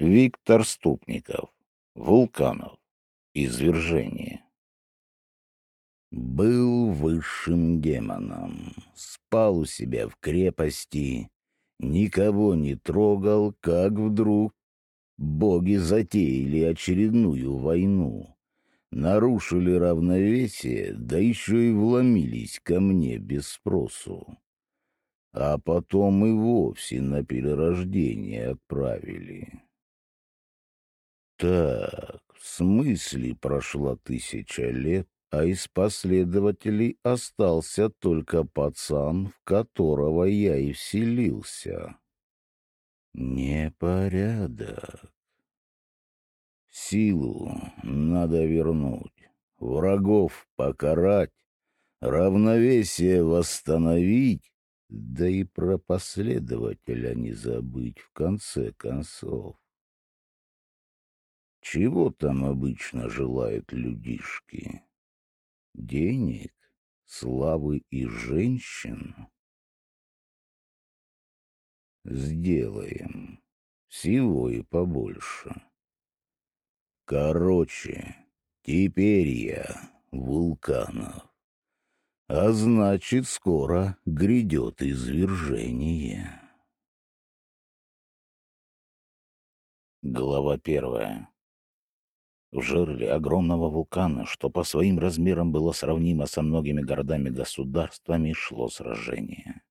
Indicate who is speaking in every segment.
Speaker 1: Виктор Ступников. Вулканов. Извержение. Был высшим демоном, спал у себя в крепости, никого не трогал, как вдруг боги затеяли очередную войну, нарушили равновесие, да еще и вломились ко мне без спросу. А потом и вовсе на перерождение отправили. Так, в смысле прошла тысяча лет, а из последователей остался только пацан, в которого я и вселился. Непорядок. Силу надо вернуть, врагов покарать, равновесие восстановить, да и про последователя не забыть в конце концов. Чего там обычно желают людишки? Денег, славы и женщин? Сделаем. Всего и побольше. Короче, теперь я Вулканов. А значит, скоро грядет извержение. Глава первая. В жерле огромного вулкана, что по своим размерам было сравнимо со многими городами-государствами, шло сражение.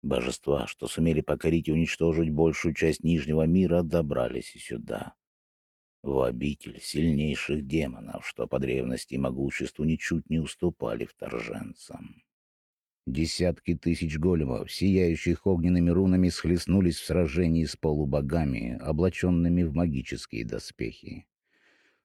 Speaker 1: Божества, что сумели покорить и уничтожить большую часть Нижнего мира, добрались и сюда. В обитель сильнейших демонов, что по древности и могуществу ничуть не уступали вторженцам. Десятки тысяч големов, сияющих огненными рунами, схлестнулись в сражении с полубогами, облаченными в магические доспехи.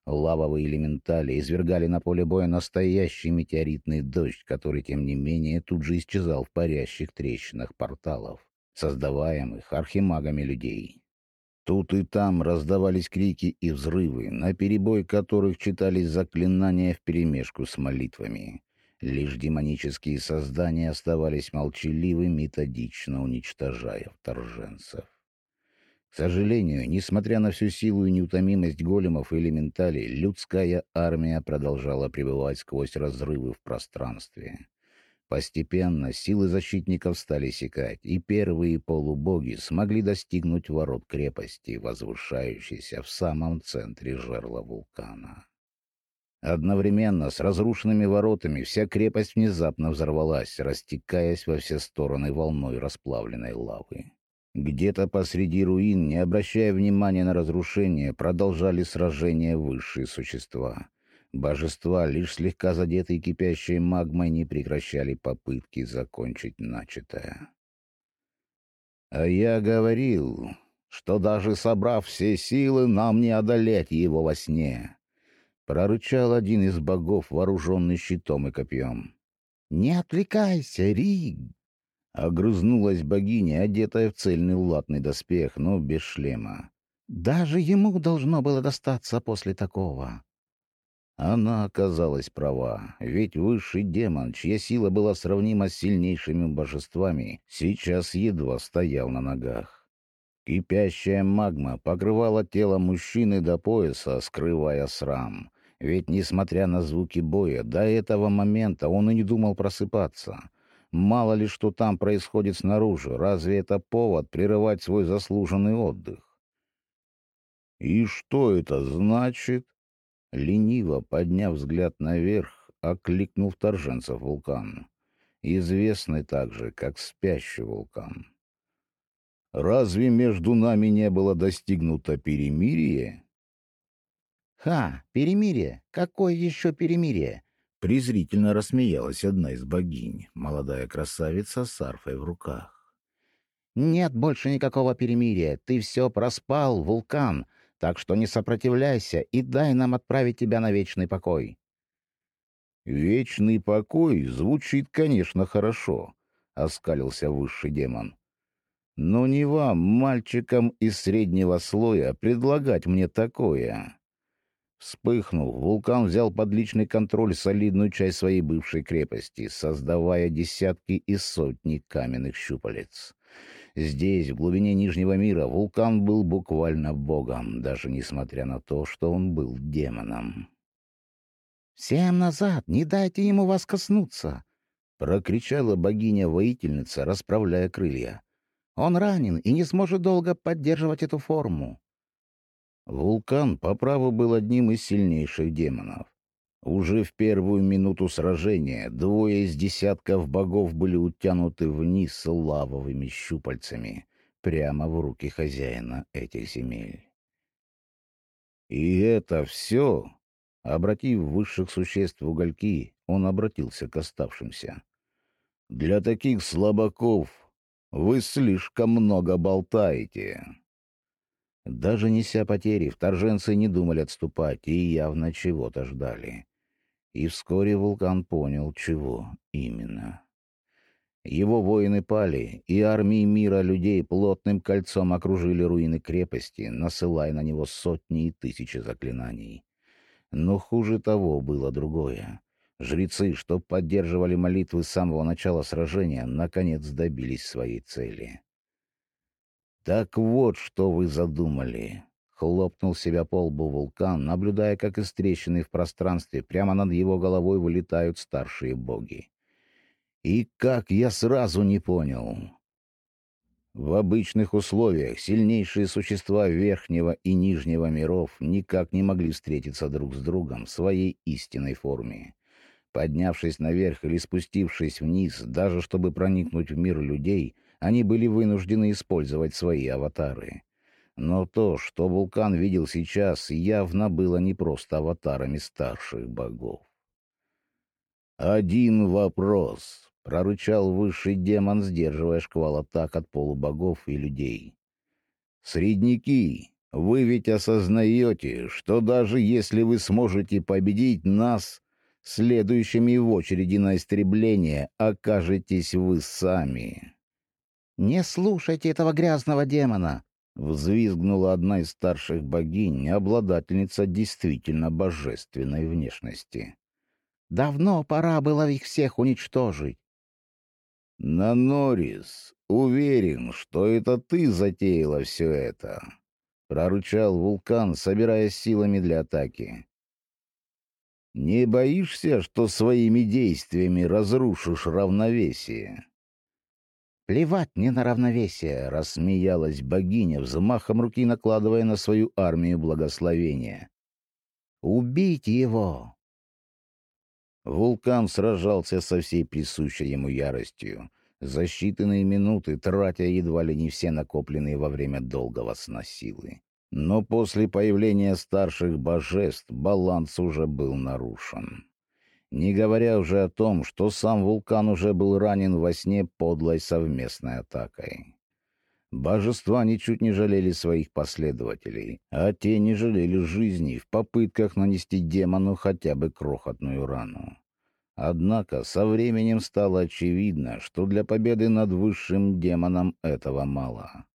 Speaker 1: Лавовые элементали извергали на поле боя настоящий метеоритный дождь, который, тем не менее, тут же исчезал в парящих трещинах порталов, создаваемых архимагами людей. Тут и там раздавались крики и взрывы, на перебой которых читались заклинания вперемешку с молитвами. Лишь демонические создания оставались молчаливы, методично уничтожая вторженцев. К сожалению, несмотря на всю силу и неутомимость големов и элементалей, людская армия продолжала пребывать сквозь разрывы в пространстве. Постепенно силы защитников стали секать, и первые полубоги смогли достигнуть ворот крепости, возвышающейся в самом центре жерла вулкана. Одновременно с разрушенными воротами вся крепость внезапно взорвалась, растекаясь во все стороны волной расплавленной лавы. Где-то посреди руин, не обращая внимания на разрушение, продолжали сражение высшие существа. Божества, лишь слегка задетые кипящей магмой, не прекращали попытки закончить начатое. А я говорил, что даже собрав все силы, нам не одолеть его во сне. Прорычал один из богов, вооруженный щитом и копьем. «Не отвлекайся, Риг!» Огрызнулась богиня, одетая в цельный латный доспех, но без шлема. «Даже ему должно было достаться после такого». Она оказалась права, ведь высший демон, чья сила была сравнима с сильнейшими божествами, сейчас едва стоял на ногах. Кипящая магма покрывала тело мужчины до пояса, скрывая срам. Ведь, несмотря на звуки боя, до этого момента он и не думал просыпаться. Мало ли что там происходит снаружи, разве это повод прерывать свой заслуженный отдых? «И что это значит?» Лениво, подняв взгляд наверх, окликнул вторженцев вулкан, известный также как спящий вулкан. «Разве между нами не было достигнуто перемирие?»
Speaker 2: «Ха, перемирие? Какое еще перемирие?»
Speaker 1: Презрительно рассмеялась одна из богинь, молодая красавица с арфой в руках.
Speaker 2: «Нет больше никакого перемирия. Ты все проспал, вулкан. Так что не сопротивляйся и дай нам отправить тебя на вечный покой».
Speaker 1: «Вечный покой звучит, конечно, хорошо», — оскалился высший демон. «Но не вам, мальчикам из среднего слоя, предлагать мне такое». Вспыхнув, вулкан взял под личный контроль солидную часть своей бывшей крепости, создавая десятки и сотни каменных щупалец.
Speaker 2: Здесь, в глубине Нижнего мира, вулкан был буквально богом, даже несмотря на то, что он был демоном. «Всем назад! Не дайте ему вас коснуться!» — прокричала богиня-воительница, расправляя крылья. «Он ранен и не сможет долго поддерживать эту форму».
Speaker 1: Вулкан по праву был одним из сильнейших демонов. Уже в первую минуту сражения двое из десятков богов были утянуты вниз лавовыми щупальцами прямо в руки хозяина этих земель. И это все Обратив высших существ в угольки, он обратился к оставшимся. «Для таких слабаков вы слишком много болтаете». Даже неся потери, вторженцы не думали отступать и явно чего-то ждали. И вскоре вулкан понял, чего именно. Его воины пали, и армии мира людей плотным кольцом окружили руины крепости, насылая на него сотни и тысячи заклинаний. Но хуже того было другое. Жрецы, что поддерживали молитвы с самого начала сражения, наконец добились своей цели. «Так вот, что вы задумали!» — хлопнул себя по лбу вулкан, наблюдая, как из трещины в пространстве прямо над его головой вылетают старшие боги. «И как я сразу не понял!» В обычных условиях сильнейшие существа верхнего и нижнего миров никак не могли встретиться друг с другом в своей истинной форме. Поднявшись наверх или спустившись вниз, даже чтобы проникнуть в мир людей, они были вынуждены использовать свои аватары. Но то, что вулкан видел сейчас, явно было не просто аватарами старших богов. «Один вопрос», — прорычал высший демон, сдерживая шквал атак от полубогов и людей. «Средники, вы ведь осознаете, что даже если вы сможете победить нас, следующими в очереди на истребление окажетесь вы сами».
Speaker 2: «Не слушайте этого грязного демона!»
Speaker 1: — взвизгнула одна из старших богинь, обладательница действительно божественной внешности.
Speaker 2: «Давно пора было их всех уничтожить.
Speaker 1: На Норрис, уверен, что это ты затеяла все это, прорычал вулкан, собираясь силами для атаки. Не боишься, что своими действиями разрушишь равновесие?
Speaker 2: Плевать мне на равновесие, рассмеялась богиня, взмахом руки накладывая на свою армию благословения. Убить его!
Speaker 1: Вулкан сражался со всей присущей ему яростью, за считанные минуты тратя едва ли не все накопленные во время долгого сна силы. Но после появления старших божеств баланс уже был нарушен. Не говоря уже о том, что сам вулкан уже был ранен во сне подлой совместной атакой. Божества ничуть не жалели своих последователей, а те не жалели жизни в попытках нанести демону хотя бы крохотную рану. Однако со временем стало очевидно, что для победы над высшим демоном этого мало.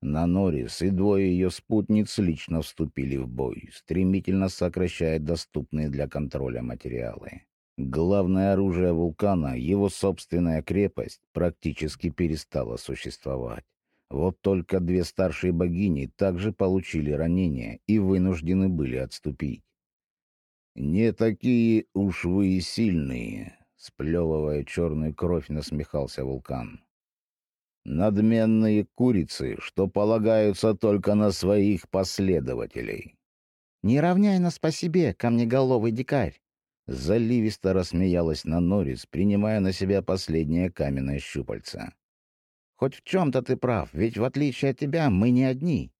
Speaker 1: На Норрис и двое ее спутниц лично вступили в бой, стремительно сокращая доступные для контроля материалы. Главное оружие вулкана, его собственная крепость, практически перестало существовать. Вот только две старшие богини также получили ранения и вынуждены были отступить. «Не такие уж вы и сильные», — сплевывая черную кровь, насмехался вулкан. «Надменные курицы, что полагаются только на своих последователей».
Speaker 2: «Не равняй нас по себе, камнеголовый дикарь!»
Speaker 1: Заливисто рассмеялась на Норрис, принимая на себя последнее каменное щупальце.
Speaker 2: Хоть в чем-то ты прав, ведь в отличие от тебя мы не одни.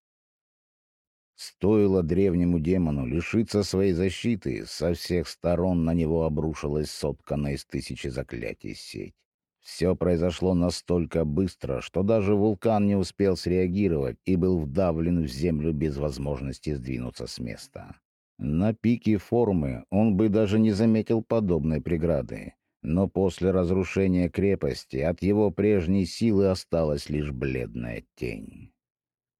Speaker 1: Стоило древнему демону лишиться своей защиты, со всех сторон на него обрушилась сотканная из тысячи заклятий сеть. Все произошло настолько быстро, что даже вулкан не успел среагировать и был вдавлен в землю без возможности сдвинуться с места. На пике формы он бы даже не заметил подобной преграды, но после разрушения крепости от его прежней силы осталась лишь бледная тень.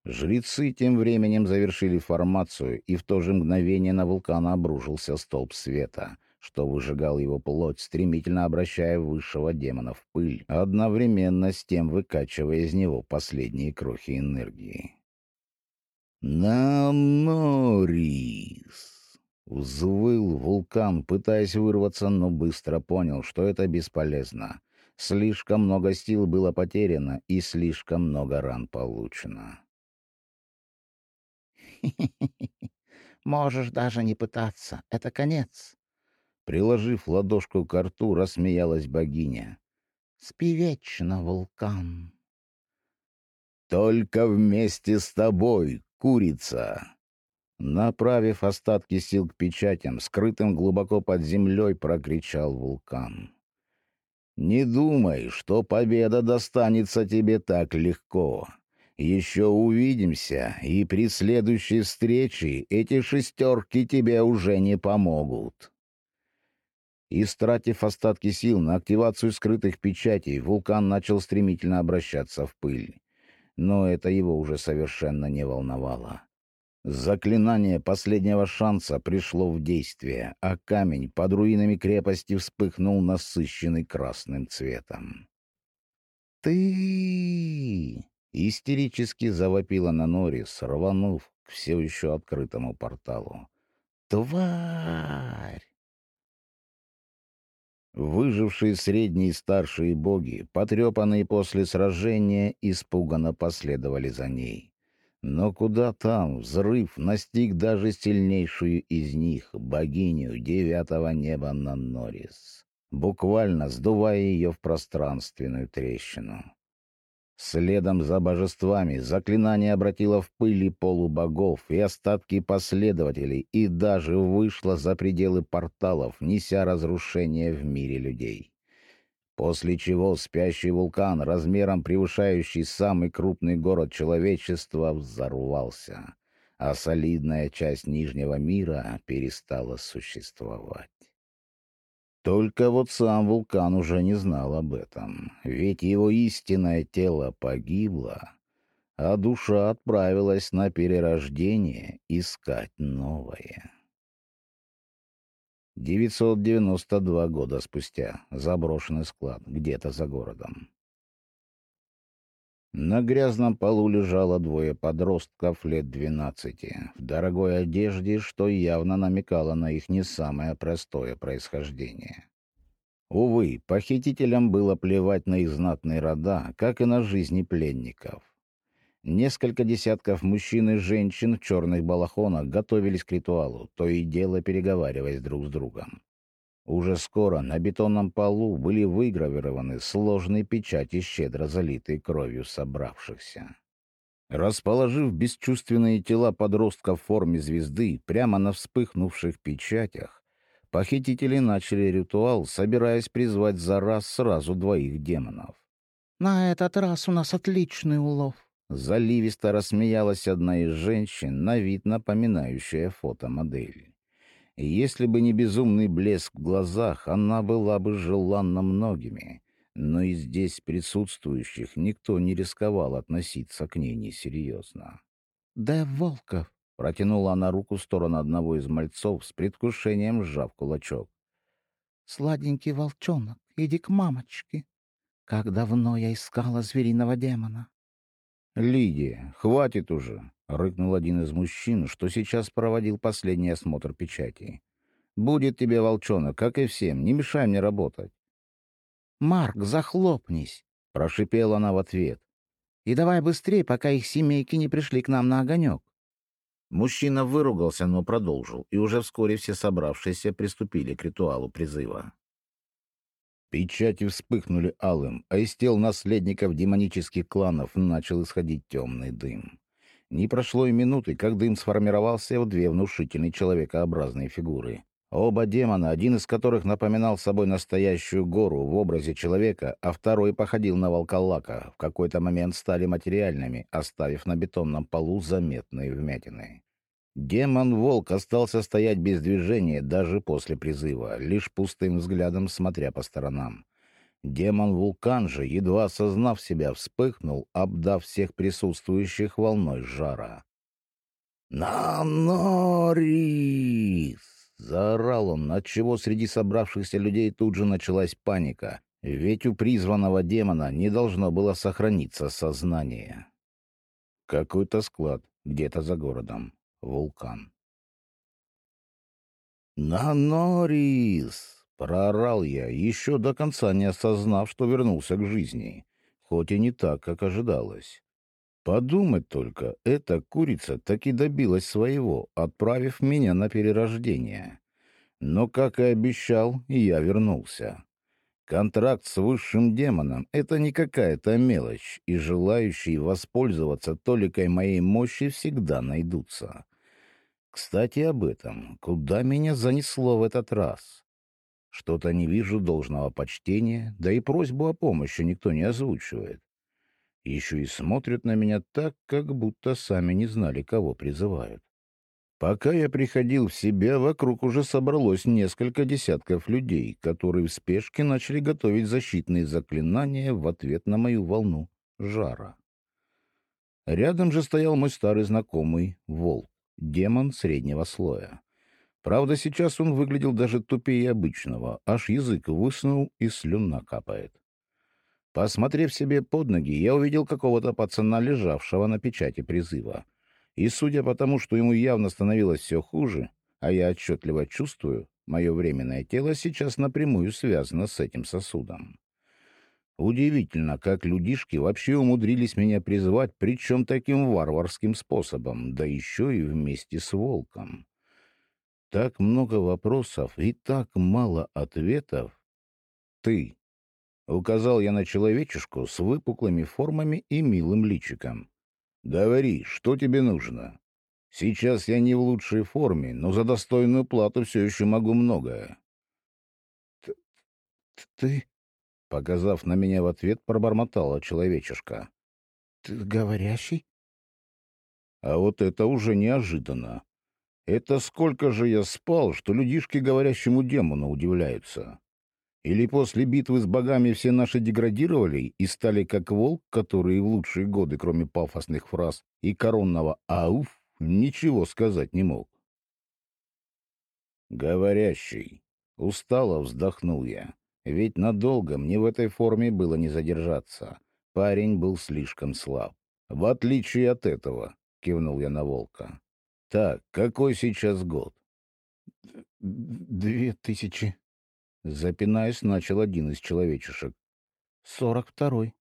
Speaker 1: Жрецы тем временем завершили формацию, и в то же мгновение на вулкан обрушился столб света,
Speaker 2: что выжигал его плоть, стремительно обращая высшего демона в пыль, одновременно с тем выкачивая из него последние крохи энергии. «Нанорис!» — взвыл вулкан, пытаясь вырваться, но быстро понял, что это бесполезно. Слишком много сил было потеряно и слишком много ран получено.
Speaker 3: Можешь даже не пытаться. Это конец.
Speaker 2: Приложив ладошку к рту, рассмеялась богиня.
Speaker 3: Спи вечно, вулкан.
Speaker 2: Только вместе с тобой, курица. Направив остатки сил к печатям, скрытым глубоко под землей, прокричал вулкан. «Не думай, что победа достанется тебе так легко. Еще увидимся, и при следующей встрече эти шестерки тебе уже не помогут. Истратив остатки сил на активацию скрытых печатей, вулкан начал стремительно обращаться в пыль. Но это его уже совершенно не волновало. Заклинание последнего шанса пришло в действие, а камень под руинами крепости вспыхнул насыщенный красным цветом. «Ты!» Истерически завопила на Норрис, рванув к все еще открытому порталу. «Тварь!» Выжившие средние и старшие боги, потрепанные после сражения, испуганно последовали за ней. Но куда там взрыв настиг даже сильнейшую из них, богиню девятого неба на Норрис, буквально сдувая ее в пространственную трещину. Следом за божествами заклинание обратило в пыли полубогов и остатки последователей и даже вышло за пределы порталов, неся разрушение в мире людей. После чего спящий вулкан, размером превышающий самый крупный город человечества, взорвался, а солидная часть Нижнего мира перестала существовать. Только вот сам вулкан уже не знал об этом, ведь его истинное тело погибло, а душа отправилась на перерождение искать новое. 992 года спустя. Заброшенный склад, где-то за городом. На грязном полу лежало двое подростков лет двенадцати, в дорогой одежде, что явно намекало на их не самое простое происхождение. Увы, похитителям было плевать на их знатные рода, как и на жизни пленников. Несколько десятков мужчин и женщин в черных балахонах готовились к ритуалу, то и дело переговариваясь друг с другом. Уже скоро на бетонном полу были выгравированы сложные печати, щедро залитые кровью собравшихся. Расположив бесчувственные тела подростков в форме звезды прямо на вспыхнувших печатях, похитители начали ритуал, собираясь призвать за раз сразу двоих демонов.
Speaker 3: «На этот раз у нас отличный улов», —
Speaker 2: заливисто рассмеялась одна из женщин, на вид напоминающая фотомодель. Если бы не безумный блеск в глазах, она была бы желанна многими, но и здесь присутствующих никто не рисковал относиться к ней несерьезно.
Speaker 3: «Да, Волков!»
Speaker 2: — протянула она руку в сторону одного из мальцов с предвкушением сжав кулачок.
Speaker 3: «Сладенький волчонок, иди к мамочке. Как давно я искала звериного демона!»
Speaker 2: «Лидия, хватит уже!» — рыкнул один из мужчин, что сейчас проводил последний осмотр печати. «Будет тебе, волчонок, как и всем, не мешай мне работать».
Speaker 3: «Марк, захлопнись!» — прошипела она в ответ. «И давай быстрее, пока их семейки не пришли к нам на огонек».
Speaker 2: Мужчина выругался, но продолжил, и уже вскоре все собравшиеся приступили к ритуалу призыва. Печати вспыхнули алым, а из тел наследников демонических кланов начал исходить темный дым. Не прошло и минуты, как дым сформировался в две внушительные человекообразные фигуры. Оба демона, один из которых напоминал собой настоящую гору в образе человека, а второй походил на волколака, в какой-то момент стали материальными, оставив на бетонном полу заметные вмятины. Демон-волк остался стоять без движения даже после призыва, лишь пустым взглядом смотря по сторонам. Демон-вулкан же, едва осознав себя, вспыхнул, обдав всех присутствующих волной жара. «Нанорис!» Заорал он, отчего среди собравшихся людей тут же началась паника, ведь у призванного демона не должно было сохраниться сознание. Какой-то склад где-то за городом. Вулкан. «Нанорис!» — проорал я, еще до конца не осознав, что вернулся к жизни, хоть и не так, как ожидалось. Подумать только, эта курица таки добилась своего, отправив меня на перерождение. Но, как и обещал, я вернулся. Контракт с высшим демоном — это не какая-то мелочь, и желающие воспользоваться толикой моей мощи всегда найдутся. Кстати, об этом. Куда меня занесло в этот раз? Что-то не вижу должного почтения, да и просьбу о помощи никто не озвучивает. Еще и смотрят на меня так, как будто сами не знали, кого призывают. Пока я приходил в себя, вокруг уже собралось несколько десятков людей, которые в спешке начали готовить защитные заклинания в ответ на мою волну жара. Рядом же стоял мой старый знакомый Волк, демон среднего слоя. Правда, сейчас он выглядел даже тупее обычного, аж язык высунул и слюна капает. Посмотрев себе под ноги, я увидел какого-то пацана, лежавшего на печати призыва. И судя по тому, что ему явно становилось все хуже, а я отчетливо чувствую, мое временное тело сейчас напрямую связано с этим сосудом. Удивительно, как людишки вообще умудрились меня призывать, причем таким варварским способом, да еще и вместе с волком. Так много вопросов и так мало ответов. Ты Указал я на человечешку с выпуклыми формами и милым личиком. «Говори, что тебе нужно? Сейчас я не в лучшей форме, но за достойную плату все еще могу многое».
Speaker 3: «Ты...» — показав на меня в ответ, пробормотала человечешка. «Ты говорящий?»
Speaker 2: А вот это уже неожиданно. Это сколько же я спал, что людишки говорящему демону удивляются. Или после битвы с богами все наши деградировали и стали как волк, который в лучшие годы, кроме пафосных фраз и коронного «ауф», ничего сказать не мог? «Говорящий». Устало вздохнул я. Ведь надолго мне в этой форме было не задержаться. Парень был слишком слаб. В отличие от этого, кивнул я на волка. Так, какой сейчас год?
Speaker 3: Две тысячи
Speaker 2: Запинаясь, начал один из человечешек.
Speaker 3: «Сорок второй».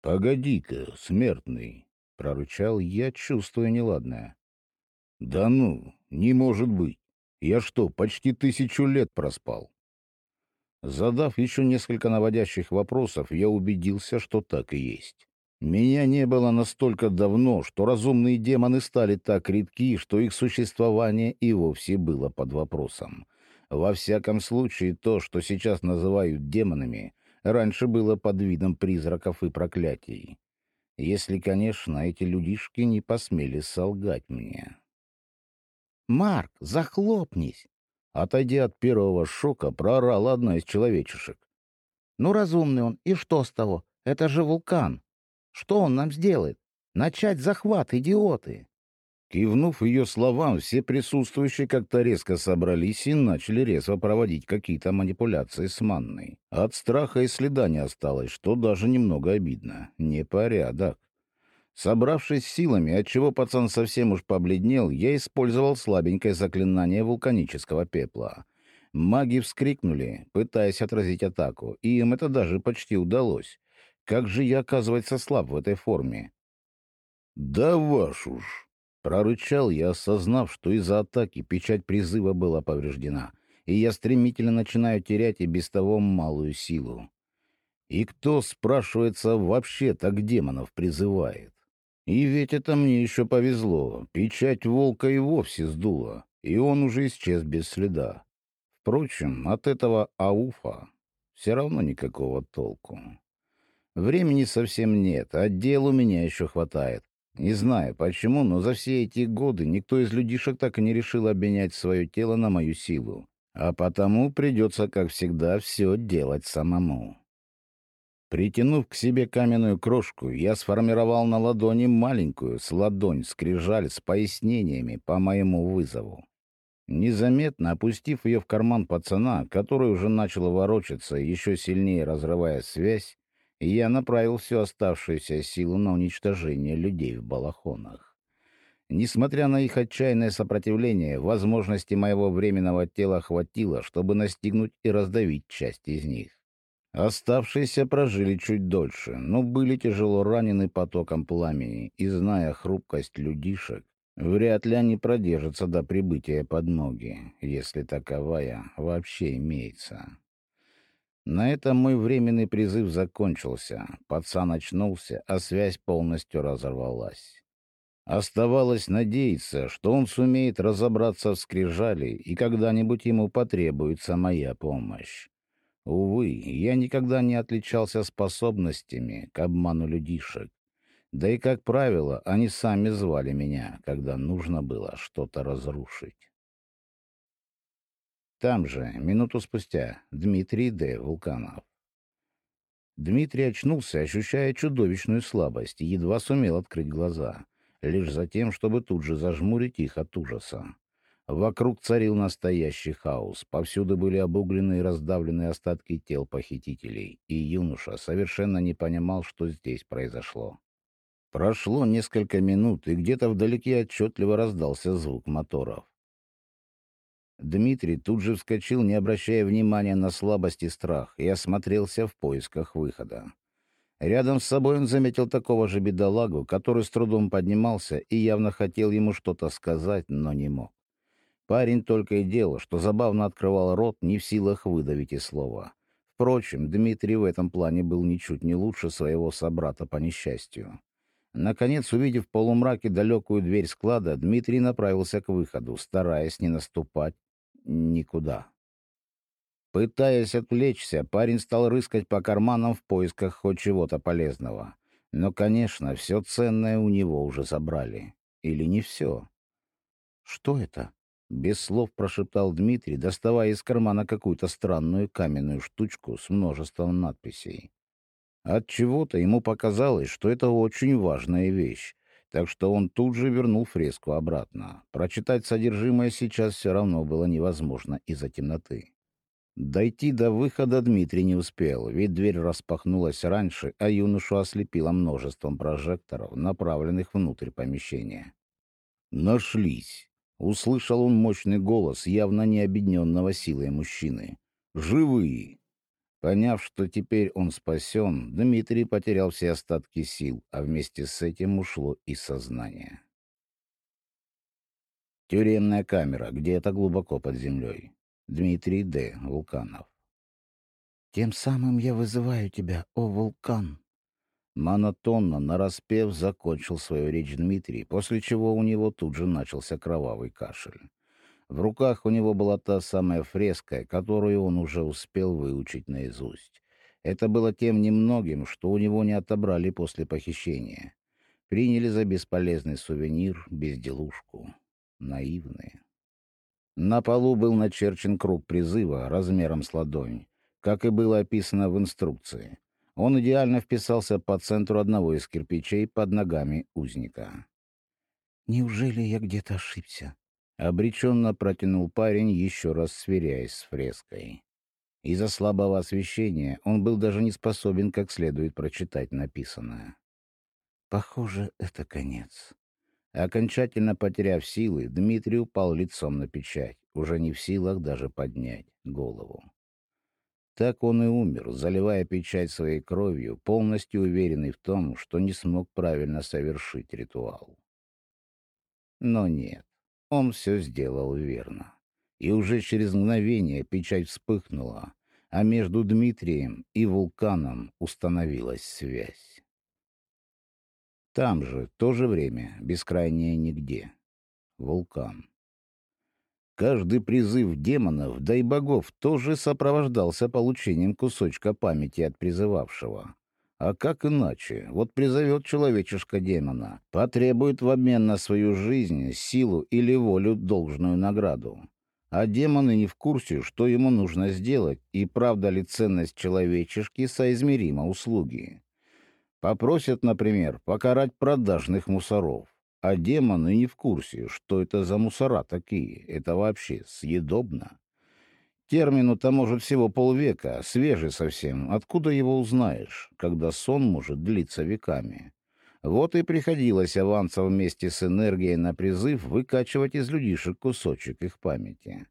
Speaker 2: «Погоди-ка, смертный!» — прорычал я, чувствуя неладное. «Да ну, не может быть! Я что, почти тысячу лет проспал?» Задав еще несколько наводящих вопросов, я убедился, что так и есть. Меня не было настолько давно, что разумные демоны стали так редки, что их существование и вовсе было под вопросом. Во всяком случае, то, что сейчас называют демонами, раньше было под видом призраков и проклятий. Если, конечно, эти людишки не посмели солгать мне.
Speaker 3: «Марк, захлопнись!»
Speaker 2: Отойдя от первого шока, проорала одна из человечешек.
Speaker 3: «Ну, разумный он, и что с того? Это же вулкан. Что он нам сделает? Начать захват, идиоты!»
Speaker 2: Кивнув ее словам, все присутствующие как-то резко собрались и начали резво проводить какие-то манипуляции с манной. От страха и следа не осталось, что даже немного обидно. Непорядок. Собравшись силами, отчего пацан совсем уж побледнел, я использовал слабенькое заклинание вулканического пепла. Маги вскрикнули, пытаясь отразить атаку, и им это даже почти удалось. Как же я, оказывается, слаб в этой форме? «Да вашу ж!» Прорычал я, осознав, что из-за атаки печать призыва была повреждена, и я стремительно начинаю терять и без того малую силу. И кто, спрашивается, вообще так демонов призывает? И ведь это мне еще повезло. Печать волка и вовсе сдула, и он уже исчез без следа. Впрочем, от этого ауфа все равно никакого толку. Времени совсем нет, а дел у меня еще хватает. Не знаю почему, но за все эти годы никто из людишек так и не решил обменять свое тело на мою силу. А потому придется, как всегда, все делать самому. Притянув к себе каменную крошку, я сформировал на ладони маленькую с ладонь скрижаль с пояснениями по моему вызову. Незаметно опустив ее в карман пацана, который уже начал ворочаться, еще сильнее разрывая связь, я направил всю оставшуюся силу на уничтожение людей в балахонах. Несмотря на их отчаянное сопротивление, возможности моего временного тела хватило, чтобы настигнуть и раздавить часть из них. Оставшиеся прожили чуть дольше, но были тяжело ранены потоком пламени, и, зная хрупкость людишек, вряд ли они продержатся до прибытия подмоги, если таковая вообще имеется. На этом мой временный призыв закончился, пацан очнулся, а связь полностью разорвалась. Оставалось надеяться, что он сумеет разобраться в скрижали, и когда-нибудь ему потребуется моя помощь. Увы, я никогда не отличался способностями к обману людишек. Да и, как правило, они сами звали меня, когда нужно было что-то разрушить. Там же, минуту спустя, Дмитрий Д. Вулканов. Дмитрий очнулся, ощущая чудовищную слабость, и едва сумел открыть глаза, лишь за тем, чтобы тут же зажмурить их от ужаса. Вокруг царил настоящий хаос. Повсюду были обугленные и раздавленные остатки тел похитителей, и юноша совершенно не понимал, что здесь произошло. Прошло несколько минут, и где-то вдалеке отчетливо раздался звук моторов. Дмитрий тут же вскочил, не обращая внимания на слабость и страх, и осмотрелся в поисках выхода. Рядом с собой он заметил такого же бедолагу, который с трудом поднимался и явно хотел ему что-то сказать, но не мог. Парень только и делал, что забавно открывал рот, не в силах выдавить и слова. Впрочем, Дмитрий в этом плане был ничуть не лучше своего собрата по несчастью. Наконец, увидев в полумраке далекую дверь склада, Дмитрий направился к выходу, стараясь не наступать никуда. Пытаясь отвлечься, парень стал рыскать по карманам в поисках хоть чего-то полезного. Но, конечно, все ценное у него уже забрали. Или не все. Что это? Без слов прошептал Дмитрий, доставая из кармана какую-то странную каменную штучку с множеством надписей. От чего-то ему показалось, что это очень важная вещь, так что он тут же вернул фреску обратно. Прочитать содержимое сейчас все равно было невозможно из-за темноты. Дойти до выхода Дмитрий не успел, ведь дверь распахнулась раньше, а юношу ослепило множеством прожекторов, направленных внутрь помещения. Нашлись. Услышал он мощный голос, явно не обедненного силой мужчины. «Живые!» Поняв, что теперь он спасен, Дмитрий потерял все остатки сил, а вместе с этим ушло и сознание. Тюремная камера, где-то глубоко под землей. Дмитрий Д. Вулканов.
Speaker 3: «Тем самым я вызываю тебя, о вулкан!»
Speaker 2: Монотонно, нараспев, закончил свою речь Дмитрий, после чего у него тут же начался кровавый кашель. В руках у него была та самая фреска, которую он уже успел выучить наизусть. Это было тем немногим, что у него не отобрали после похищения. Приняли за бесполезный сувенир, безделушку. Наивные. На полу был начерчен круг призыва размером с ладонь, как и было описано в инструкции — он идеально вписался по центру одного из кирпичей под ногами узника.
Speaker 3: «Неужели я где-то ошибся?»
Speaker 2: — обреченно протянул парень, еще раз сверяясь с фреской. Из-за слабого освещения он был даже не способен как следует прочитать написанное.
Speaker 3: «Похоже, это конец».
Speaker 2: Окончательно потеряв силы, Дмитрий упал лицом на печать, уже не в силах даже поднять голову. Так он и умер, заливая печать своей кровью, полностью уверенный в том, что не смог правильно совершить ритуал. Но нет, он все сделал верно. И уже через мгновение печать вспыхнула, а между Дмитрием и вулканом установилась связь. Там же, то же время, бескрайнее нигде. Вулкан. Каждый призыв демонов, да и богов, тоже сопровождался получением кусочка памяти от призывавшего. А как иначе? Вот призовет человечешка демона, потребует в обмен на свою жизнь, силу или волю должную награду. А демоны не в курсе, что ему нужно сделать, и правда ли ценность человечешки соизмерима услуги. Попросят, например, покарать продажных мусоров. а демоны не в курсе, что это за мусора такие. Это вообще съедобно. Термину-то может всего полвека, свежий совсем. Откуда его узнаешь, когда сон может длиться веками? Вот и приходилось аванса вместе с энергией на призыв выкачивать из людишек кусочек их памяти.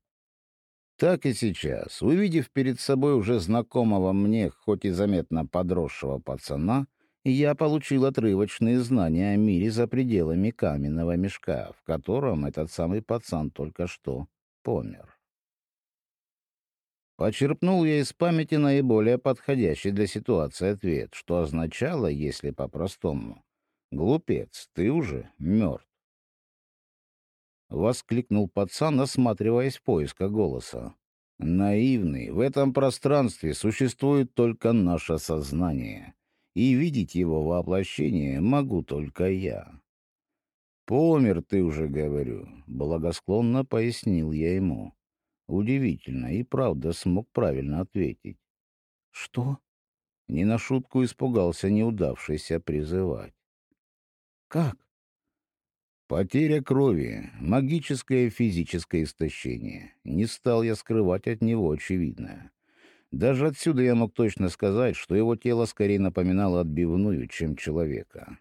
Speaker 2: Так и сейчас, увидев перед собой уже знакомого мне, хоть и заметно подросшего пацана, я получил отрывочные знания о мире за пределами каменного мешка, в котором этот самый пацан только что помер. Почерпнул я из памяти наиболее подходящий для ситуации ответ, что означало, если по-простому, «Глупец, ты уже мертв». Воскликнул пацан, осматриваясь поиска голоса. «Наивный, в этом пространстве существует только наше сознание, и видеть его воплощение могу только я». «Помер ты уже, говорю», — благосклонно пояснил я ему. Удивительно, и правда смог правильно ответить. «Что?» Не на шутку испугался неудавшийся призывать. «Как?» Потеря крови, магическое и физическое истощение. Не стал я скрывать от него очевидное. Даже отсюда я мог точно сказать, что его тело скорее напоминало отбивную, чем человека.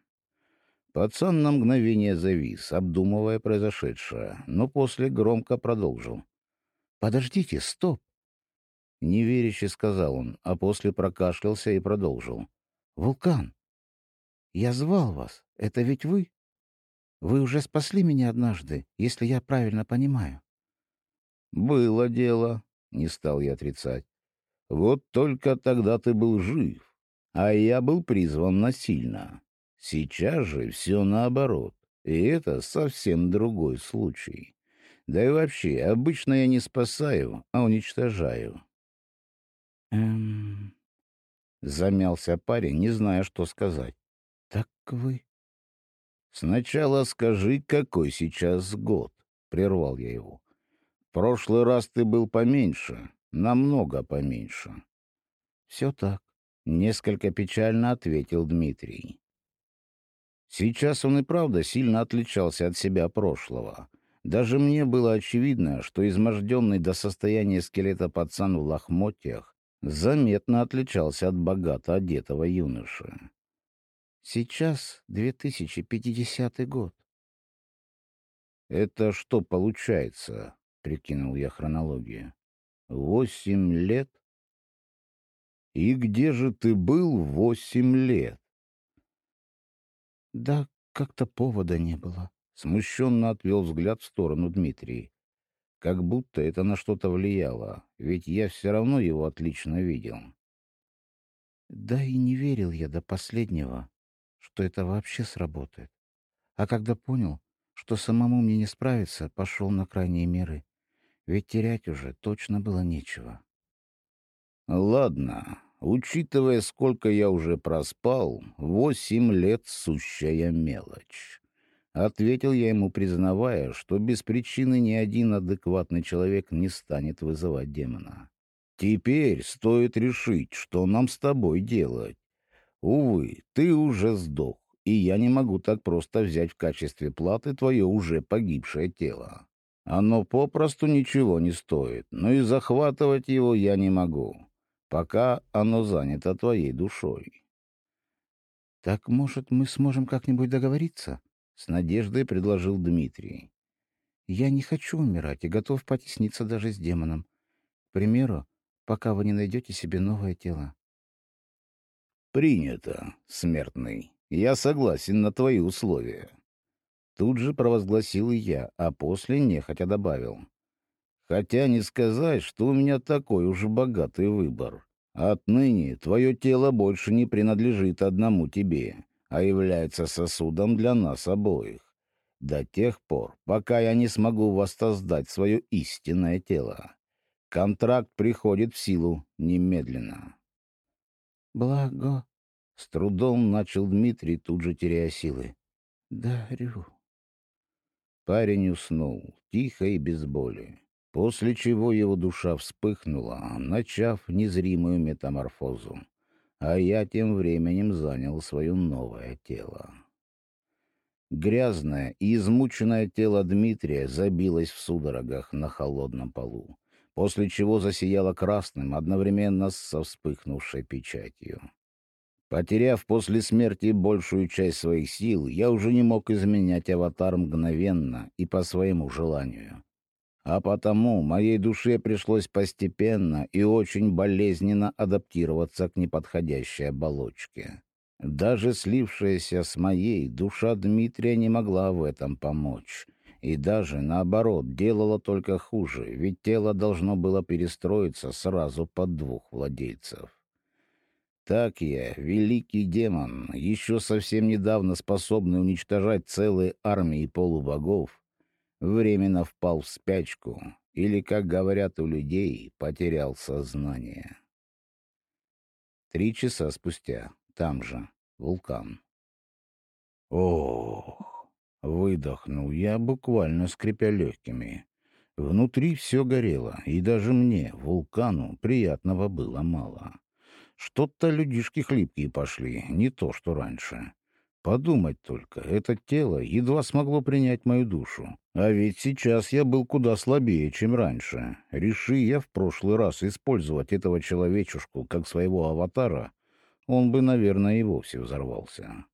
Speaker 2: Пацан на мгновение завис, обдумывая произошедшее, но после громко продолжил. «Подождите, стоп!» Неверяще сказал он, а после прокашлялся и продолжил. «Вулкан! Я звал вас. Это ведь вы? Вы уже спасли меня однажды, если я правильно понимаю». «Было дело», — не стал я отрицать. «Вот только тогда ты был жив, а я был призван насильно. Сейчас же все наоборот, и это совсем другой случай». Да и вообще, обычно я не спасаю, а уничтожаю. Эм... Замялся парень, не зная, что сказать. Так вы... Сначала скажи, какой сейчас год, — прервал я его. В прошлый раз ты был поменьше, намного поменьше. Все так, — несколько печально ответил Дмитрий. Сейчас он и правда сильно отличался от себя прошлого. Даже мне было очевидно, что изможденный до состояния скелета пацан в лохмотьях заметно отличался от богато одетого юноши. Сейчас 2050 год. «Это что получается?» — прикинул я хронологию. «Восемь лет? И где же ты был восемь лет?» «Да как-то повода не было», Смущенно отвел взгляд в сторону Дмитрий. Как будто это на что-то влияло, ведь я все равно его отлично видел. Да и не верил я до последнего, что это вообще сработает. А когда понял, что самому мне не справиться, пошел на крайние меры. Ведь терять уже точно было нечего. Ладно, учитывая, сколько я уже проспал, восемь лет сущая мелочь. Ответил я ему, признавая, что без причины ни один адекватный человек не станет вызывать демона. Теперь стоит решить, что нам с тобой делать. Увы, ты уже сдох, и я не могу так просто взять в качестве платы твое уже погибшее тело. Оно попросту ничего не стоит, но и захватывать его я не могу, пока оно занято твоей душой. — Так, может, мы сможем как-нибудь договориться? С надеждой предложил Дмитрий. «Я не хочу умирать и готов потесниться даже с демоном. К примеру, пока вы не найдете себе новое тело». «Принято, смертный. Я согласен на твои условия». Тут же провозгласил я, а после нехотя добавил. «Хотя не сказать, что у меня такой уж богатый выбор. Отныне твое тело больше не принадлежит одному тебе а является сосудом для нас обоих, до тех пор, пока я не смогу воссоздать свое истинное тело. Контракт приходит в силу немедленно. «Благо», — с трудом начал Дмитрий, тут же теряя силы. «Дарю». Парень уснул, тихо и без боли, после чего его душа вспыхнула, начав незримую метаморфозу а я тем временем занял свое новое тело. Грязное и измученное тело Дмитрия забилось в судорогах на холодном полу, после чего засияло красным одновременно со вспыхнувшей печатью. Потеряв после смерти большую часть своих сил, я уже не мог изменять аватар мгновенно и по своему желанию. А потому моей душе пришлось постепенно и очень болезненно адаптироваться к неподходящей оболочке. Даже слившаяся с моей, душа Дмитрия не могла в этом помочь. И даже, наоборот, делала только хуже, ведь тело должно было перестроиться сразу под двух владельцев. Так я, великий демон, еще совсем недавно способный уничтожать целые армии полубогов, временно впал в спячку или, как говорят у людей, потерял сознание. Три часа спустя, там же, вулкан. Ох, выдохнул я, буквально скрипя легкими. Внутри все горело, и даже мне, вулкану, приятного было мало. Что-то людишки хлипкие пошли, не то, что раньше. Подумать только, это тело едва смогло принять мою душу. А ведь сейчас я был куда слабее, чем раньше. Реши я в прошлый раз использовать этого человечушку как своего аватара, он бы, наверное, и вовсе взорвался.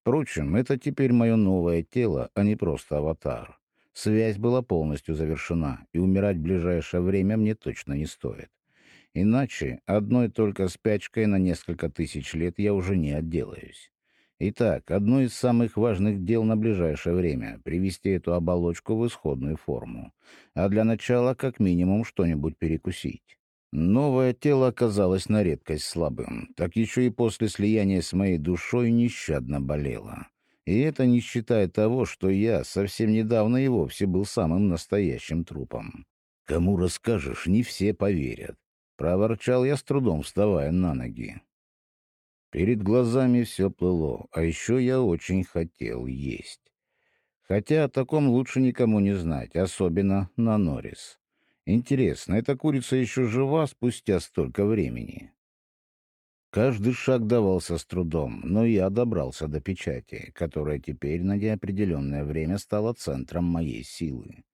Speaker 2: Впрочем, это теперь мое новое тело, а не просто аватар. Связь была полностью завершена, и умирать в ближайшее время мне точно не стоит. Иначе одной только спячкой на несколько тысяч лет я уже не отделаюсь. Итак, одно из самых важных дел на ближайшее время — привести эту оболочку в исходную форму. А для начала, как минимум, что-нибудь перекусить. Новое тело оказалось на редкость слабым, так еще и после слияния с моей душой нещадно болело. И это не считая того, что я совсем недавно и вовсе был самым настоящим трупом. Кому расскажешь, не все поверят. Проворчал я с трудом, вставая на ноги. Перед глазами все плыло, а еще я очень хотел есть. Хотя о таком лучше никому не знать, особенно на Норрис. Интересно, эта курица еще жива спустя столько времени? Каждый шаг давался с трудом, но я добрался до печати, которая теперь на неопределенное время стала центром моей силы.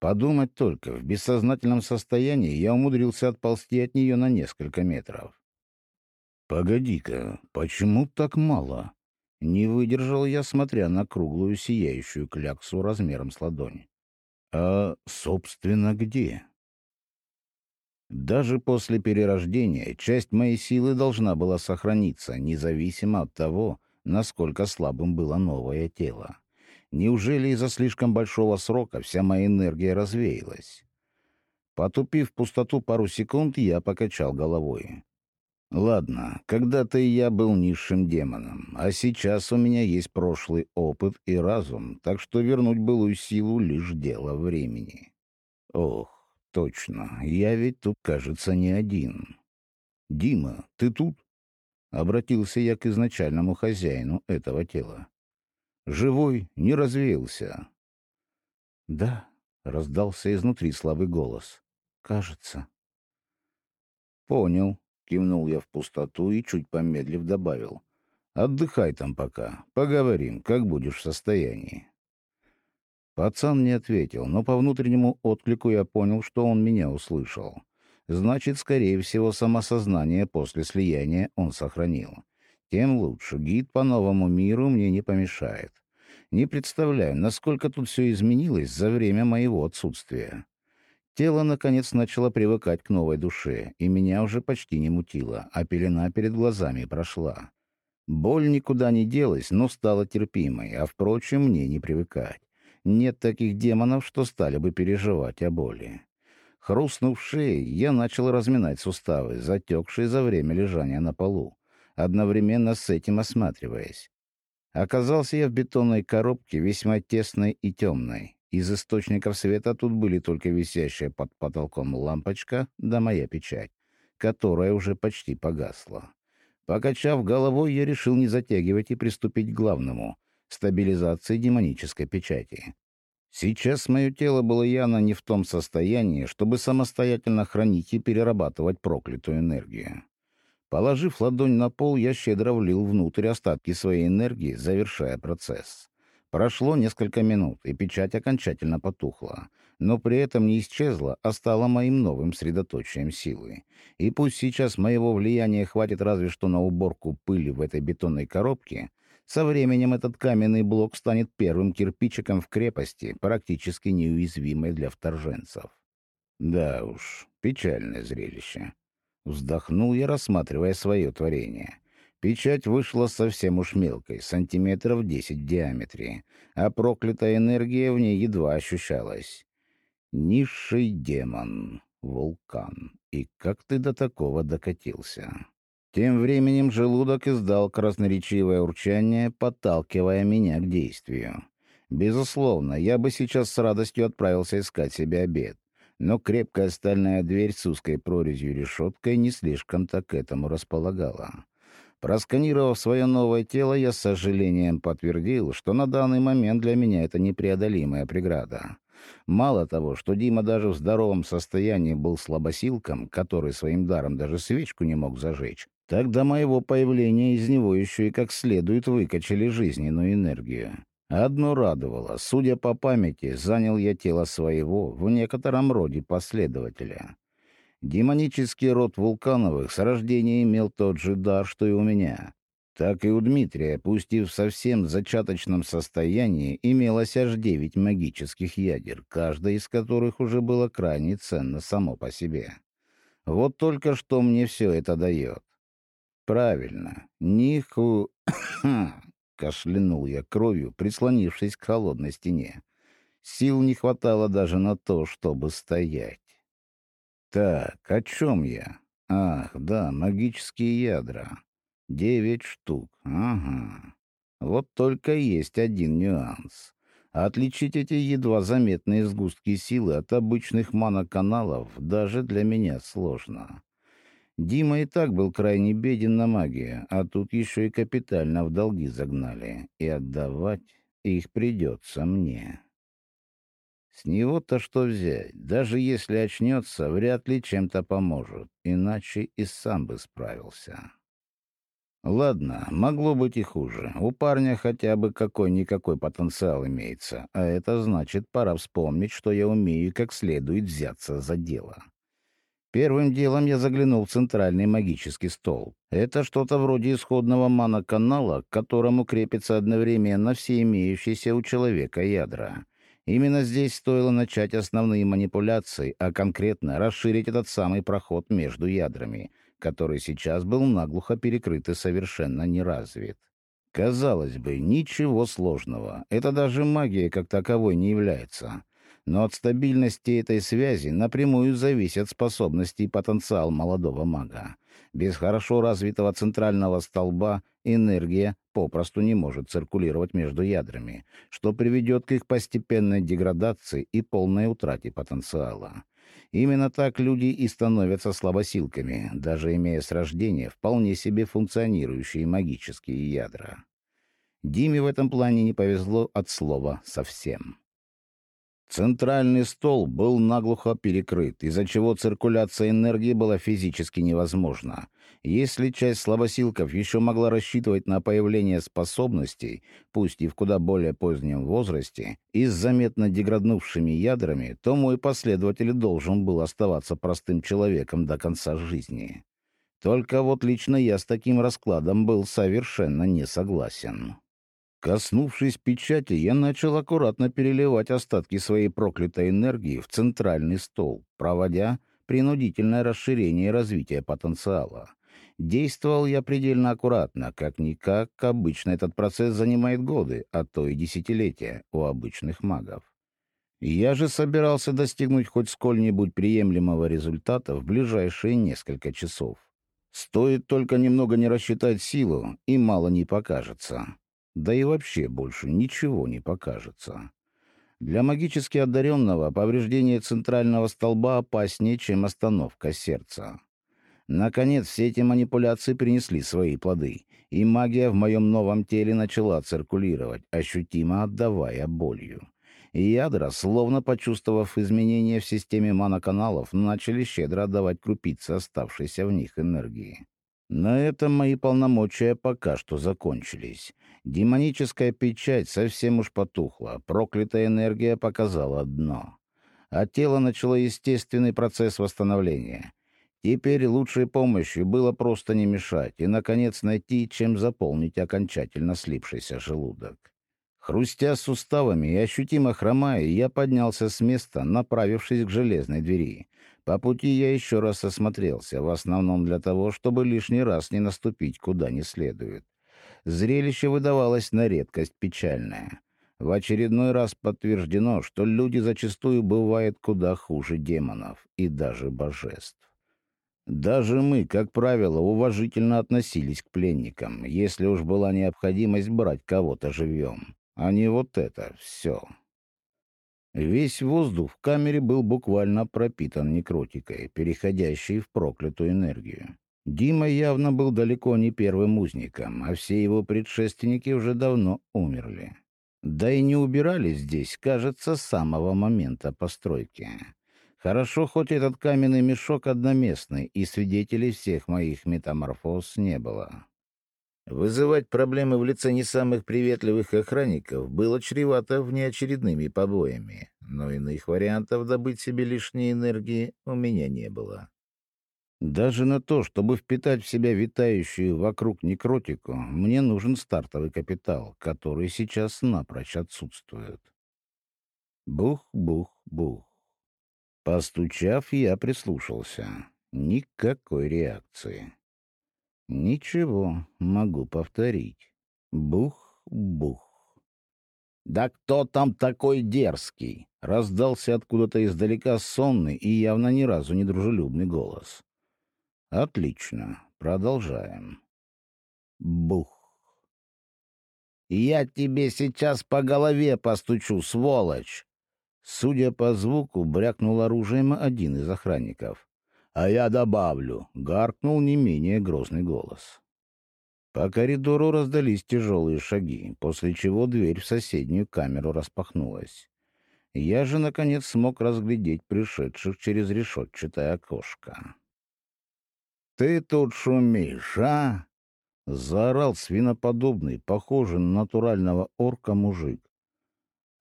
Speaker 2: Подумать только, в бессознательном состоянии я умудрился отползти от нее на несколько метров. «Погоди-ка, почему так мало?» Не выдержал я, смотря на круглую сияющую кляксу размером с ладонь. «А, собственно, где?» Даже после перерождения часть моей силы должна была сохраниться, независимо от того, насколько слабым было новое тело. Неужели из-за слишком большого срока вся моя энергия развеялась? Потупив пустоту пару секунд, я покачал головой. Ладно, когда-то я был низшим демоном, а сейчас у меня есть прошлый опыт и разум, так что вернуть былую силу — лишь дело времени. Ох, точно, я ведь тут, кажется, не один. «Дима, ты тут?» — обратился я к изначальному хозяину этого тела. Живой, не развеялся. — Да, — раздался изнутри слабый голос. — Кажется. — Понял, — кивнул я в пустоту и, чуть помедлив, добавил. — Отдыхай там пока. Поговорим, как будешь в состоянии. Пацан не ответил, но по внутреннему отклику я понял, что он меня услышал. Значит, скорее всего, самосознание после слияния он сохранил. Тем лучше. Гид по новому миру мне не помешает. Не представляю, насколько тут все изменилось за время моего отсутствия. Тело, наконец, начало привыкать к новой душе, и меня уже почти не мутило, а пелена перед глазами прошла. Боль никуда не делась, но стала терпимой, а, впрочем, мне не привыкать. Нет таких демонов, что стали бы переживать о боли. Хрустнув шеей, я начал разминать суставы, затекшие за время лежания на полу, одновременно с этим осматриваясь. Оказался я в бетонной коробке, весьма тесной и темной. Из источников света тут были только висящая под потолком лампочка да моя печать, которая уже почти погасла. Покачав головой, я решил не затягивать и приступить к главному — стабилизации демонической печати. Сейчас мое тело было явно не в том состоянии, чтобы самостоятельно хранить и перерабатывать проклятую энергию. Положив ладонь на пол, я щедро влил внутрь остатки своей энергии, завершая процесс. Прошло несколько минут, и печать окончательно потухла, но при этом не исчезла, а стала моим новым средоточием силы. И пусть сейчас моего влияния хватит разве что на уборку пыли в этой бетонной коробке, со временем этот каменный блок станет первым кирпичиком в крепости, практически неуязвимой для вторженцев. Да уж, печальное зрелище. Вздохнул я, рассматривая свое творение. Печать вышла совсем уж мелкой, сантиметров десять в диаметре, а проклятая энергия в ней едва ощущалась. Низший демон, вулкан. И как ты до такого докатился? Тем временем желудок издал красноречивое урчание, подталкивая меня к действию. Безусловно, я бы сейчас с радостью отправился искать себе обед, но крепкая стальная дверь с узкой прорезью решеткой не слишком-то к этому располагала. Просканировав свое новое тело, я с сожалением подтвердил, что на данный момент для меня это непреодолимая преграда. Мало того, что Дима даже в здоровом состоянии был слабосилком, который своим даром даже свечку не мог зажечь, так до моего появления из него еще и как следует выкачали жизненную энергию. Одно радовало, судя по памяти, занял я тело своего, в некотором роде последователя. Демонический род Вулкановых с рождения имел тот же дар, что и у меня. Так и у Дмитрия, пусть и в совсем зачаточном состоянии, имелось аж девять магических ядер, каждая из которых уже было крайне ценно само по себе. Вот только что мне все это дает. Правильно, ниху... кашлянул я кровью, прислонившись к холодной стене. Сил не хватало даже на то, чтобы стоять. Так, о чем я? Ах, да, магические ядра. Девять штук. Ага. Вот только есть один нюанс. Отличить эти едва заметные сгустки силы от обычных маноканалов даже для меня сложно. Дима и так был крайне беден на магию, а тут еще и капитально в долги загнали, и отдавать их придется мне. С него-то что взять? Даже если очнется, вряд ли чем-то поможет, иначе и сам бы справился. Ладно, могло быть и хуже. У парня хотя бы какой-никакой потенциал имеется, а это значит, пора вспомнить, что я умею как следует взяться за дело. Первым делом я заглянул в центральный магический стол. Это что-то вроде исходного маноканала, к которому крепится одновременно все имеющиеся у человека ядра. Именно здесь стоило начать основные манипуляции, а конкретно расширить этот самый проход между ядрами, который сейчас был наглухо перекрыт и совершенно не развит. Казалось бы, ничего сложного. Это даже магия как таковой не является. Но от стабильности этой связи напрямую зависят способности и потенциал молодого мага. Без хорошо развитого центрального столба энергия попросту не может циркулировать между ядрами, что приведет к их постепенной деградации и полной утрате потенциала. Именно так люди и становятся слабосилками, даже имея с рождения вполне себе функционирующие магические ядра. Диме в этом плане не повезло от слова «совсем». Центральный стол был наглухо перекрыт, из-за чего циркуляция энергии была физически невозможна. Если часть слабосилков еще могла рассчитывать на появление способностей, пусть и в куда более позднем возрасте, и с заметно деграднувшими ядрами, то мой последователь должен был оставаться простым человеком до конца жизни. Только вот лично я с таким раскладом был совершенно не согласен. Коснувшись печати, я начал аккуратно переливать остатки своей проклятой энергии в центральный стол, проводя принудительное расширение и развитие потенциала. Действовал я предельно аккуратно, как-никак обычно этот процесс занимает годы, а то и десятилетия у обычных магов. Я же собирался достигнуть хоть сколь-нибудь приемлемого результата в ближайшие несколько часов. Стоит только немного не рассчитать силу, и мало не покажется. Да и вообще больше ничего не покажется. Для магически одаренного повреждение центрального столба опаснее, чем остановка сердца. Наконец, все эти манипуляции принесли свои плоды, и магия в моем новом теле начала циркулировать, ощутимо отдавая болью. Ядра, словно почувствовав изменения в системе маноканалов, начали щедро отдавать крупицы оставшейся в них энергии. На этом мои полномочия пока что закончились. Демоническая печать совсем уж потухла, проклятая энергия показала дно. А тело начало естественный процесс восстановления. Теперь лучшей помощью было просто не мешать и, наконец, найти, чем заполнить окончательно слипшийся желудок. Хрустя суставами и ощутимо хромая, я поднялся с места, направившись к железной двери. По пути я еще раз осмотрелся, в основном для того, чтобы лишний раз не наступить куда не следует. Зрелище выдавалось на редкость печальное. В очередной раз подтверждено, что люди зачастую бывают куда хуже демонов и даже божеств. Даже мы, как правило, уважительно относились к пленникам, если уж была необходимость брать кого-то живьем, а не вот это все. Весь воздух в камере был буквально пропитан некротикой, переходящей в проклятую энергию. Дима явно был далеко не первым узником, а все его предшественники уже давно умерли. Да и не убирались здесь, кажется, с самого момента постройки. Хорошо, хоть этот каменный мешок одноместный, и свидетелей всех моих метаморфоз не было. Вызывать проблемы в лице не самых приветливых охранников было чревато внеочередными побоями, но иных вариантов добыть себе лишней энергии у меня не было. Даже на то, чтобы впитать в себя витающую вокруг некротику, мне нужен стартовый капитал, который сейчас напрочь отсутствует. Бух-бух-бух. Постучав, я прислушался. Никакой реакции. Ничего, могу повторить. Бух-бух. «Да кто там такой дерзкий?» — раздался откуда-то издалека сонный и явно ни разу не дружелюбный голос. Отлично. Продолжаем. Бух. «Я тебе сейчас по голове постучу, сволочь!» Судя по звуку, брякнул оружием один из охранников. «А я добавлю!» — гаркнул не менее грозный голос. По коридору раздались тяжелые шаги, после чего дверь в соседнюю камеру распахнулась. Я же, наконец, смог разглядеть пришедших через решетчатое окошко. «Ты тут шумишь, а?» — заорал свиноподобный, похожий на натурального орка мужик.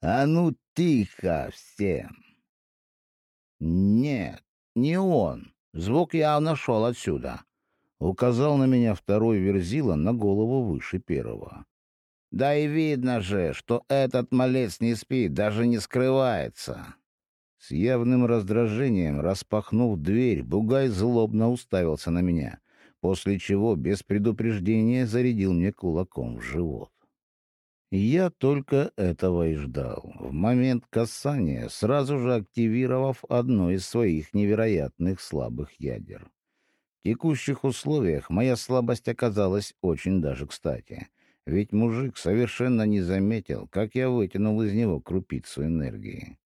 Speaker 2: «А ну тихо всем!» «Нет, не он. Звук явно шел отсюда», — указал на меня второй верзила на голову выше первого. «Да и видно же, что этот малец не спит, даже не скрывается». С явным раздражением, распахнув дверь, Бугай злобно уставился на меня, после чего без предупреждения зарядил мне кулаком в живот. Я только этого и ждал. В момент касания, сразу же активировав одно из своих невероятных слабых ядер. В текущих условиях моя слабость оказалась очень даже кстати, ведь мужик совершенно не заметил, как я вытянул из него крупицу энергии.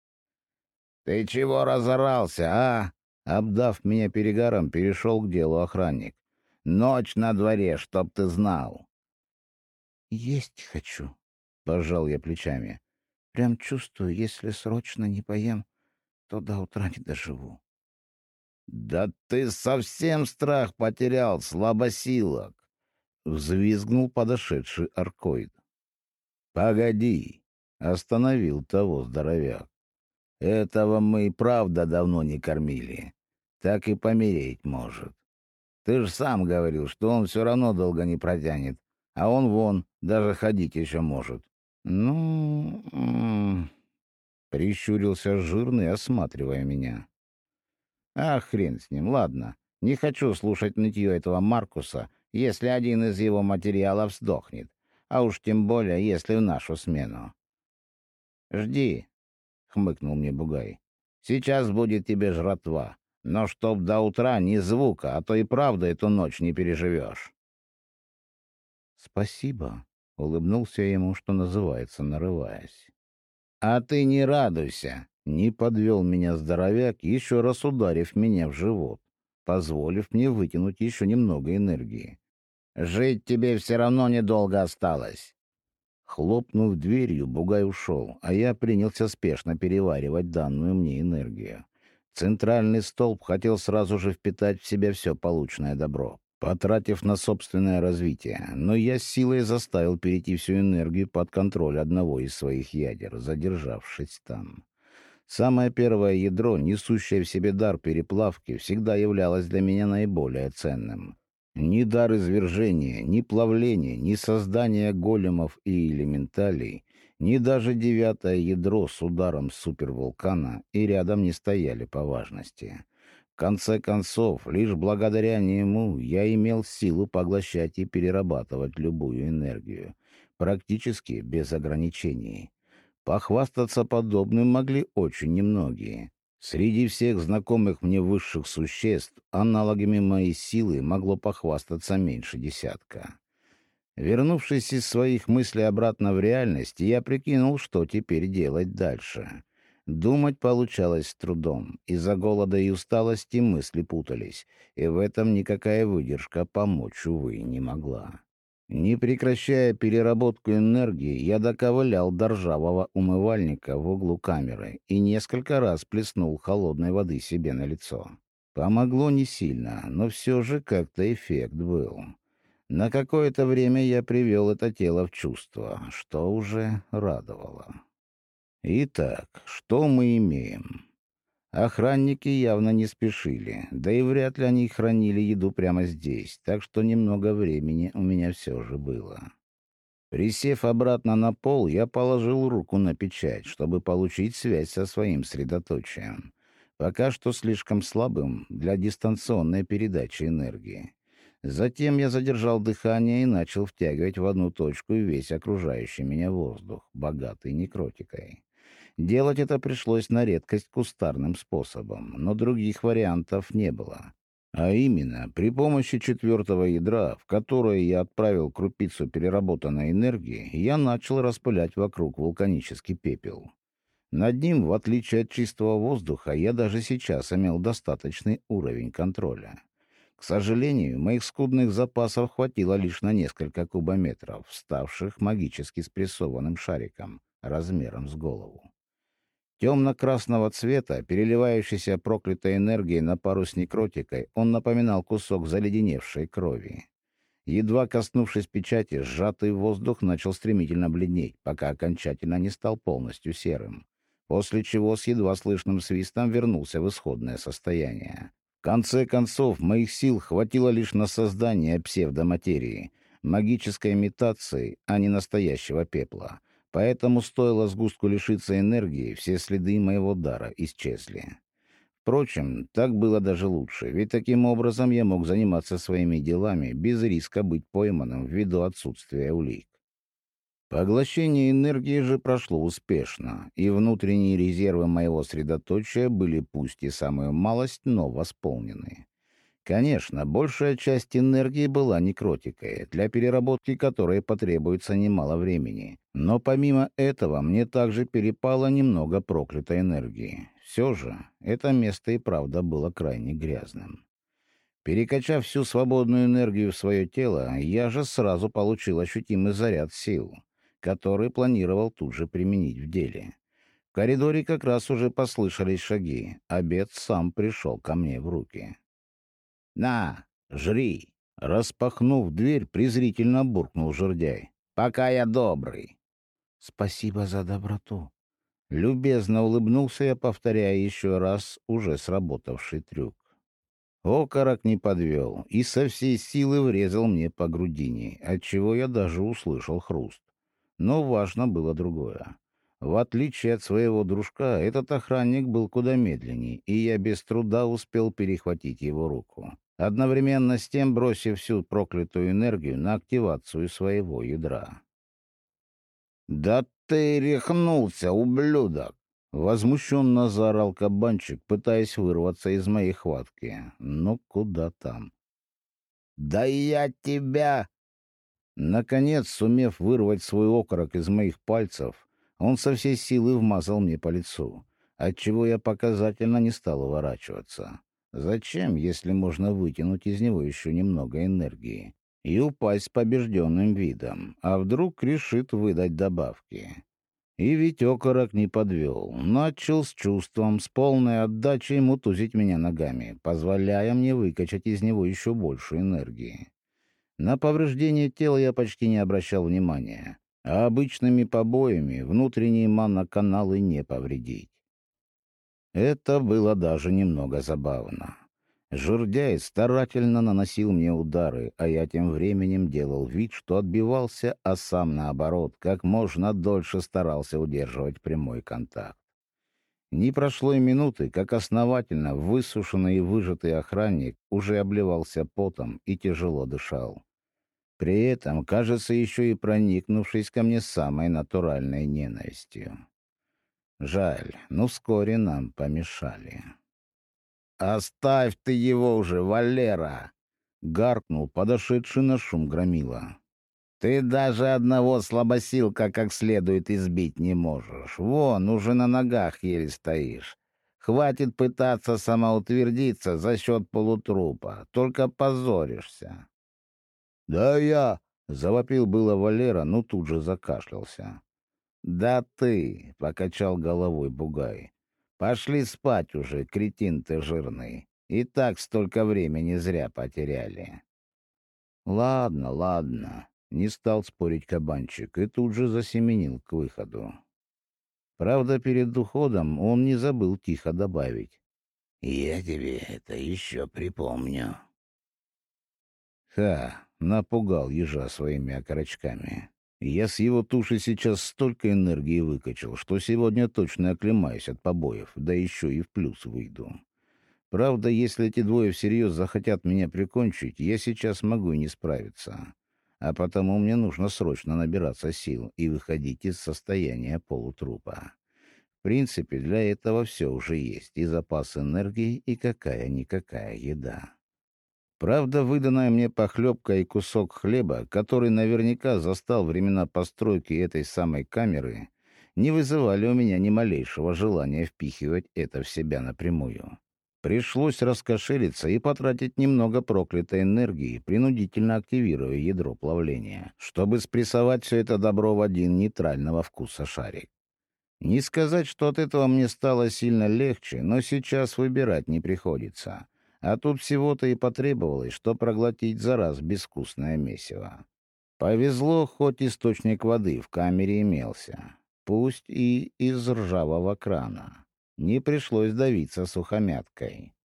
Speaker 2: «Ты чего разорался, а?» Обдав меня перегаром, перешел к делу охранник. «Ночь на дворе, чтоб ты знал».
Speaker 3: «Есть хочу», — пожал я плечами. «Прям чувствую, если срочно не поем, то до утра не доживу».
Speaker 2: «Да ты совсем страх потерял, слабосилок!» — взвизгнул подошедший аркоид. «Погоди!» — остановил того здоровяк. Этого мы и правда давно не кормили. Так и помереть может. Ты же сам говорил, что он все равно долго не протянет. А он вон, даже ходить еще может. Ну... Прищурился жирный, осматривая меня. А хрен с ним, ладно. Не хочу слушать нытье этого Маркуса, если один из его материалов сдохнет. А уж тем более, если в нашу смену. Жди, хмыкнул мне Бугай. «Сейчас будет тебе жратва, но чтоб до утра ни звука, а то и правда эту ночь не переживешь».
Speaker 3: «Спасибо», — улыбнулся ему, что называется, нарываясь.
Speaker 2: «А ты не радуйся», — не подвел меня здоровяк, еще раз ударив меня в живот, позволив мне вытянуть еще немного энергии. «Жить тебе все равно недолго осталось. Хлопнув дверью, Бугай ушел, а я принялся спешно переваривать данную мне энергию. Центральный столб хотел сразу же впитать в себя все полученное добро. Потратив на собственное развитие, но я силой заставил перейти всю энергию под контроль одного из своих ядер, задержавшись там. Самое первое ядро, несущее в себе дар переплавки, всегда являлось для меня наиболее ценным. Ни дар извержения, ни плавления, ни создания големов и элементалей, ни даже девятое ядро с ударом супервулкана и рядом не стояли по важности. Конце концов, лишь благодаря нему я имел силу поглощать и перерабатывать любую энергию, практически без ограничений. Похвастаться подобным могли очень немногие. Среди всех знакомых мне высших существ аналогами моей силы могло похвастаться меньше десятка. Вернувшись из своих мыслей обратно в реальность, я прикинул, что теперь делать дальше. Думать получалось с трудом. Из-за голода и усталости мысли путались, и в этом никакая выдержка помочь, увы, не могла. Не прекращая переработку энергии, я доковылял до ржавого умывальника в углу камеры и несколько раз плеснул холодной воды себе на лицо. Помогло не сильно, но все же как-то эффект был. На какое-то время я привел это тело в чувство, что уже радовало. Итак, что мы имеем? Охранники явно не спешили, да и вряд ли они хранили еду прямо здесь, так что немного времени у меня все же было. Присев обратно на пол, я положил руку на печать, чтобы получить связь со своим средоточием, пока что слишком слабым для дистанционной передачи энергии. Затем я задержал дыхание и начал втягивать в одну точку весь окружающий меня воздух, богатый некротикой. Делать это пришлось на редкость кустарным способом, но других вариантов не было. А именно, при помощи четвертого ядра, в которое я отправил крупицу переработанной энергии, я начал распылять вокруг вулканический пепел. Над ним, в отличие от чистого воздуха, я даже сейчас имел достаточный уровень контроля. К сожалению, моих скудных запасов хватило лишь на несколько кубометров, ставших магически спрессованным шариком размером с голову. Темно-красного цвета, переливающийся проклятой энергией на пару с некротикой, он напоминал кусок заледеневшей крови. Едва коснувшись печати, сжатый воздух начал стремительно бледнеть, пока окончательно не стал полностью серым, после чего с едва слышным свистом вернулся в исходное состояние. В конце концов, моих сил хватило лишь на создание псевдоматерии, магической имитации, а не настоящего пепла — Поэтому стоило сгустку лишиться энергии, все следы моего дара исчезли. Впрочем, так было даже лучше, ведь таким образом я мог заниматься своими делами без риска быть пойманным ввиду отсутствия улик. Поглощение энергии же прошло успешно, и внутренние резервы моего средоточия были пусть и самую малость, но восполнены. Конечно, большая часть энергии была некротикой, для переработки которой потребуется немало времени. Но помимо этого мне также перепало немного проклятой энергии. Все же это место и правда было крайне грязным. Перекачав всю свободную энергию в свое тело, я же сразу получил ощутимый заряд сил, который планировал тут же применить в деле. В коридоре как раз уже послышались шаги. Обед сам пришел ко мне в руки. «На, жри!» Распахнув дверь, презрительно буркнул жердяй. «Пока я добрый!»
Speaker 3: «Спасибо за доброту!»
Speaker 2: Любезно улыбнулся я, повторяя еще раз уже сработавший трюк. Окорок не подвел и со всей силы врезал мне по грудине, отчего я даже услышал хруст. Но важно было другое. В отличие от своего дружка, этот охранник был куда медленнее, и я без труда успел перехватить его руку одновременно с тем бросив всю проклятую энергию на активацию своего ядра. «Да ты рехнулся, ублюдок!» — возмущенно заорал кабанчик, пытаясь вырваться из моей хватки. Но куда там? «Да я тебя!» Наконец, сумев вырвать свой окорок из моих пальцев, он со всей силы вмазал мне по лицу, отчего я показательно не стал уворачиваться. Зачем, если можно вытянуть из него еще немного энергии и упасть с побежденным видом, а вдруг решит выдать добавки? И ведь окорок не подвел. Начал с чувством, с полной отдачей мутузить меня ногами, позволяя мне выкачать из него еще больше энергии. На повреждение тела я почти не обращал внимания, а обычными побоями внутренние маноканалы не повредить. Это было даже немного забавно. Журдяй старательно наносил мне удары, а я тем временем делал вид, что отбивался, а сам, наоборот, как можно дольше старался удерживать прямой контакт. Не прошло и минуты, как основательно высушенный и выжатый охранник уже обливался потом и тяжело дышал. При этом, кажется, еще и проникнувшись ко мне самой натуральной ненавистью. Жаль, но вскоре нам помешали. «Оставь ты его уже, Валера!» — гаркнул подошедший на шум громила. «Ты даже одного слабосилка как следует избить не можешь. Вон, уже на ногах еле стоишь. Хватит пытаться самоутвердиться за счет полутрупа, только позоришься». «Да я...» — завопил было Валера, но тут же закашлялся. «Да ты!» — покачал головой Бугай. Пошли спать уже, кретин ты жирный. И так столько времени зря потеряли. Ладно, ладно. Не стал спорить кабанчик и тут же засеменил к выходу. Правда, перед уходом он не забыл тихо добавить. «Я тебе это еще припомню». Ха, напугал ежа своими окорочками. Я с его туши сейчас столько энергии выкачал, что сегодня точно оклемаюсь от побоев, да еще и в плюс выйду. Правда, если эти двое всерьез захотят меня прикончить, я сейчас могу и не справиться. А потому мне нужно срочно набираться сил и выходить из состояния полутрупа. В принципе, для этого все уже есть, и запас энергии, и какая-никакая еда. Правда, выданная мне похлебка и кусок хлеба, который наверняка застал времена постройки этой самой камеры, не вызывали у меня ни малейшего желания впихивать это в себя напрямую. Пришлось раскошелиться и потратить немного проклятой энергии, принудительно активируя ядро плавления, чтобы спрессовать все это добро в один нейтрального вкуса шарик. Не сказать, что от этого мне стало сильно легче, но сейчас выбирать не приходится. А тут всего-то и потребовалось, что проглотить за раз безвкусное месиво. Повезло, хоть источник воды в камере имелся, пусть и из ржавого крана. Не пришлось давиться сухомяткой.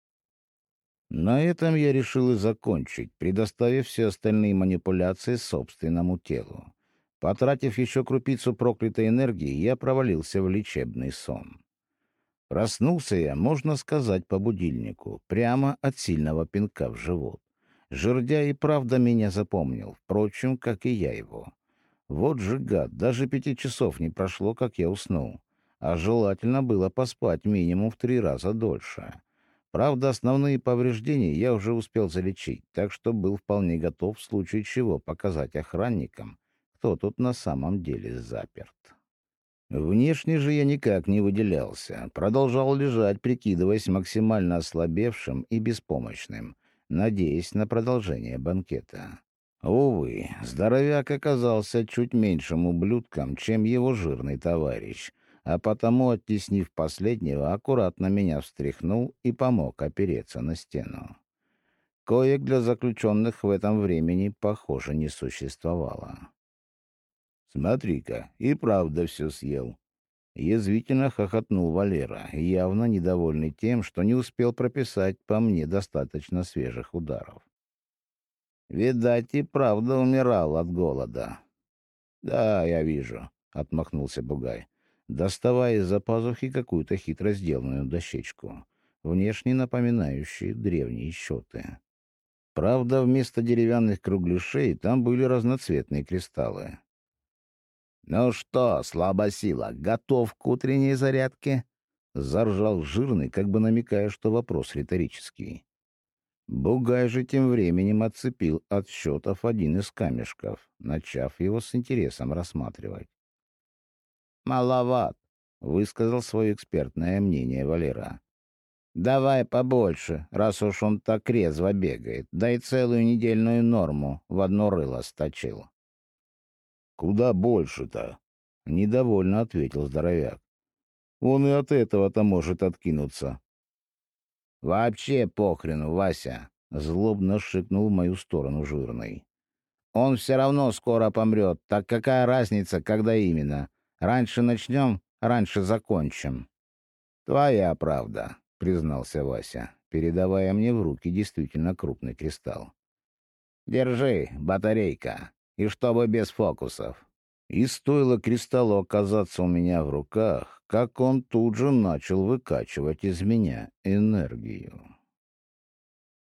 Speaker 2: На этом я решил и закончить, предоставив все остальные манипуляции собственному телу. Потратив еще крупицу проклятой энергии, я провалился в лечебный сон. Проснулся я, можно сказать, по будильнику, прямо от сильного пинка в живот. Жердя и правда меня запомнил, впрочем, как и я его. Вот же гад, даже пяти часов не прошло, как я уснул. А желательно было поспать минимум в три раза дольше. Правда, основные повреждения я уже успел залечить, так что был вполне готов в случае чего показать охранникам, кто тут на самом деле заперт. Внешне же я никак не выделялся, продолжал лежать, прикидываясь максимально ослабевшим и беспомощным, надеясь на продолжение банкета. Увы, здоровяк оказался чуть меньшим ублюдком, чем его жирный товарищ, а потому, оттеснив последнего, аккуратно меня встряхнул и помог опереться на стену. Коек для заключенных в этом времени, похоже, не существовало. Смотри-ка, и правда все съел. Язвительно хохотнул Валера, явно недовольный тем, что не успел прописать по мне достаточно свежих ударов. Видать, и правда умирал от голода. — Да, я вижу, — отмахнулся Бугай, доставая из-за пазухи какую-то хитро сделанную дощечку, внешне напоминающую древние счеты. Правда, вместо деревянных кругляшей там были разноцветные кристаллы. «Ну что, слабосила, готов к утренней зарядке?» Заржал жирный, как бы намекая, что вопрос риторический. Бугай же тем временем отцепил от счетов один из камешков, начав его с интересом рассматривать. «Маловат», — высказал свое экспертное мнение Валера. «Давай побольше, раз уж он так резво бегает, дай целую недельную норму в одно рыло сточил».
Speaker 1: «Куда больше-то?»
Speaker 2: Недовольно ответил здоровяк. Он и от этого-то может откинуться. Вообще похрену, Вася, злобно шикнул в мою сторону жирный. Он все равно скоро помрет, так какая разница, когда именно? Раньше начнем, раньше закончим. Твоя правда, признался Вася, передавая мне в руки действительно крупный кристалл. Держи, батарейка, и чтобы без фокусов. И стоило кристаллу оказаться у меня в руках, как он тут же начал выкачивать из меня энергию.